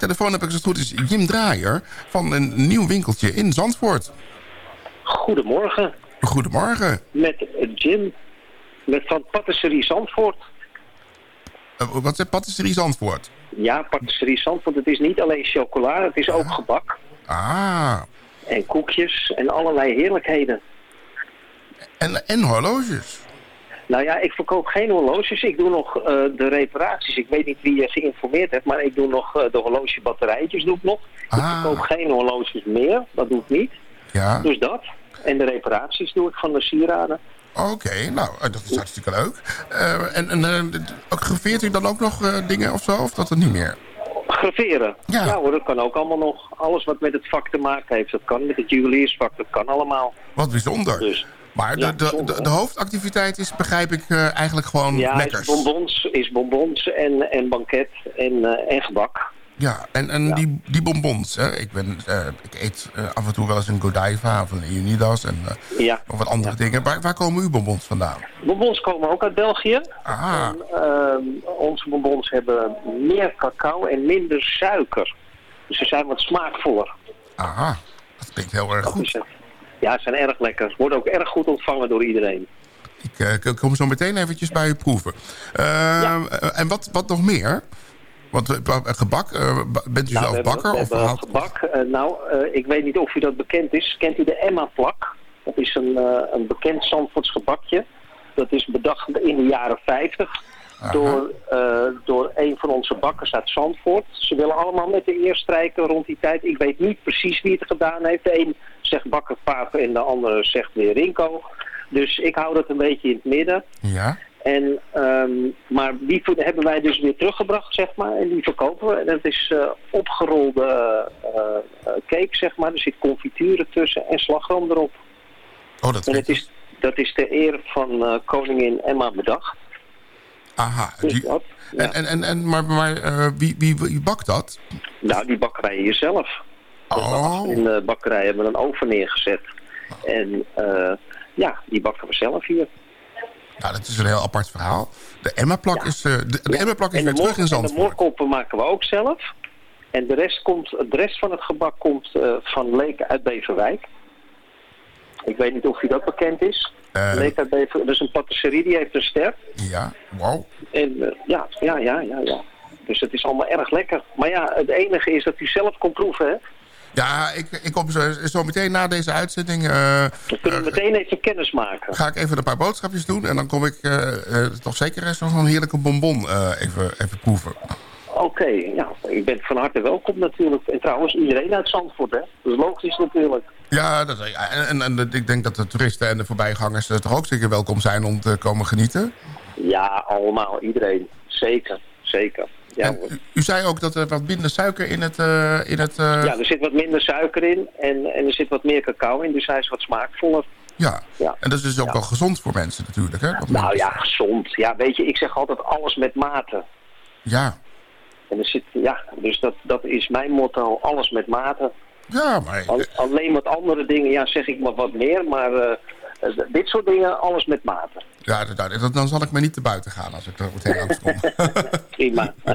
telefoon heb ik als het goed is Jim Draaier... van een nieuw winkeltje in Zandvoort. Goedemorgen. Goedemorgen. Met Jim, met van Patisserie Zandvoort. Uh, wat is Patisserie Zandvoort? Ja, Patisserie Zandvoort. Het is niet alleen chocola, het is ook gebak. Ah. En koekjes en allerlei heerlijkheden. En, en horloges. Nou ja, ik verkoop geen horloges. Ik doe nog uh, de reparaties. Ik weet niet wie je geïnformeerd hebt, maar ik doe nog uh, de horlogebatterijtjes doe ik nog. Ah. Ik verkoop geen horloges meer, dat doe ik niet. Ja. Dus dat. En de reparaties doe ik van de sieraden. Oké, okay, nou, dat is hartstikke leuk. Uh, en en graveert u dan ook nog dingen of zo, of dat er niet meer? Graveren? Ja. ja hoor, dat kan ook allemaal nog. Alles wat met het vak te maken heeft, dat kan. Met het juweliersvak, dat kan allemaal. Wat bijzonder. Dus, maar de, de, de, de, hoofdactiviteit is, begrijp ik, uh, eigenlijk gewoon ja, lekkers. Ja, bonbons, is bonbons en, en banket en, uh, en gebak. Ja, en, en ja. Die, die bonbons, hè? Ik, ben, uh, ik eet af en toe wel eens een Godiva of een Unidas en ja. of wat andere dingen. Waar, waar komen uw bonbons vandaan? Bonbons komen ook uit België. Ah. En, onze bonbons hebben meer cacao en minder suiker. Dus ze zijn wat smaakvoller. Aha, dat klinkt heel erg goed. Ja, ze zijn erg lekker. Ze worden ook erg goed ontvangen door iedereen. Ik uh, kom zo meteen eventjes bij u proeven. Uh, ja. En wat, wat nog meer? Want gebak, uh, bent u nou, zelf bakker? Hebben, of gebak. nou, ik weet niet of u dat bekend is. Kent u de Emma-plak? Dat is een, een bekend Zandvoorts gebakje. Dat is bedacht in de jaren 50 door, door een van onze bakkers uit Zandvoort. Ze willen allemaal met de eer strijken rond die tijd. Ik weet niet precies wie het gedaan heeft. De een zegt bakker Paap en de andere zegt weer Rinko. Dus ik hou dat een beetje in het midden. Ja. En, um, maar die hebben wij dus weer teruggebracht, zeg maar. En die verkopen we. En dat is uh, opgerolde uh, cake, zeg maar. Er zit confituren tussen en slagroom erop. Oh, dat en het is, dat is ter eer van koningin Emma bedacht. Aha. Die, dat, ja. en, en, en, maar maar wie, wie, wie bakt dat? Nou, die bakkerij hier zelf. Oh. In de bakkerij hebben we een oven neergezet. En uh, ja, die bakken we zelf hier. Nou, dat is een heel apart verhaal. De Emma-plak Ja. is, uh, de, de Ja. Is En weer terug in En de Zandvoort. moorkoppen maken we ook zelf. En de rest, komt, de rest van het gebak komt uh, van Leek uit Beverwijk. Ik weet niet of u dat bekend is. Eh, Leek uit Beverwijk, is een patisserie, die heeft een ster. ja, wow. En ja, ja, ja, ja, ja. Dus het is allemaal erg lekker. Maar ja, het enige is dat u zelf kon proeven, hè. Ja, ik, ik kom zo, zo meteen na deze uitzending... Uh, Dan kunnen we meteen even kennis maken. ga ik even een paar boodschapjes doen. En dan kom ik uh, toch zeker eens nog een heerlijke bonbon even, even proeven. Oké, okay, ja. Ik ben van harte welkom natuurlijk. En trouwens, iedereen uit Zandvoort, hè. Dat is logisch natuurlijk. Ja, dat, en, en, en ik denk dat de toeristen en de voorbijgangers toch ook zeker welkom zijn om te komen genieten. Ja, allemaal. Iedereen. Zeker. Zeker. Ja, u, zei ook dat er wat minder suiker in het... Uh, in het uh... Ja, er zit wat minder suiker in en, en er zit wat meer cacao in, dus hij is wat smaakvoller. Ja, ja. en dat is dus ook ja. wel gezond voor mensen natuurlijk, hè? Nou ja, gezond. Ja, weet je, ik zeg altijd alles met mate. Ja. En er zit, ja, dus dat, dat is mijn motto, alles met mate. Ja, maar... Al, alleen met andere dingen, ja, zeg ik maar wat meer, maar uh, dit soort dingen, alles met mate. Ja, dat, dan zal ik maar niet te buiten gaan als ik er meteen langs kom. Prima.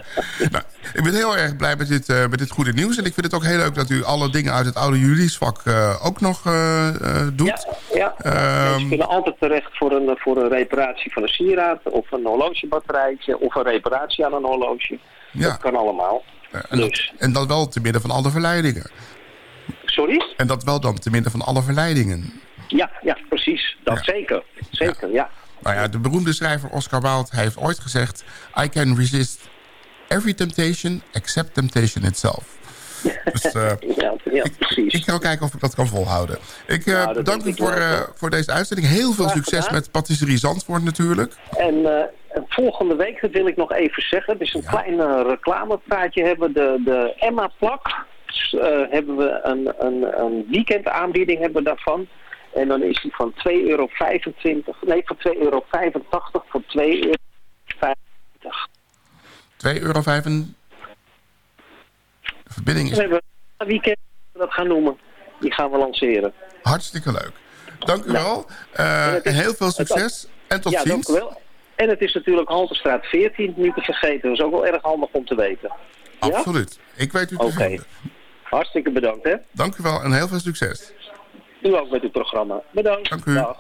nou, ik ben heel erg blij met dit, uh, met dit goede nieuws. En ik vind het ook heel leuk dat u alle dingen uit het oude juliesvak uh, ook nog uh, doet. Ja, ja. Um, kunnen altijd terecht voor een, voor een reparatie van een sieraad... of een horlogebatterijtje of een reparatie aan een horloge. Ja. Dat kan allemaal. en, dus. dat, en dat wel te midden van alle verleidingen. Sorry? En dat wel dan te midden van alle verleidingen. Ja, ja precies. Dat ja. zeker. Zeker, ja. ja. Nou ja, de beroemde schrijver Oscar Wilde heeft ooit gezegd... I can resist every temptation except temptation itself. Dus, uh, ja, ja, precies. Ik, ik, ga kijken of ik dat kan volhouden. Ik uh, ja, bedank u voor, uh, voor deze uitzending. Heel veel succes met Patisserie Zandvoort natuurlijk. En volgende week, dat wil ik nog even zeggen... is een ja. klein reclamepraatje hebben. De, de Emma-plak hebben we een, een, een weekendaanbieding hebben we daarvan... En dan is die van 2,25 euro, nee van 2,85 euro voor 2,50 euro. 2,5 euro? De verbinding is... We hebben een weekend dat gaan noemen. Die gaan we lanceren. Hartstikke leuk. Dank u nou, wel. Uh, is, heel veel succes. Het, en tot ja, ziens. Dank u wel. En het is natuurlijk Halterstraat 14, niet te vergeten. Dat is ook wel erg handig om te weten. Absoluut. Ik weet u te Oké. Hartstikke bedankt, hè. Dank u wel en heel veel succes. U ook met uw programma. Bedankt. Dank u. Dag.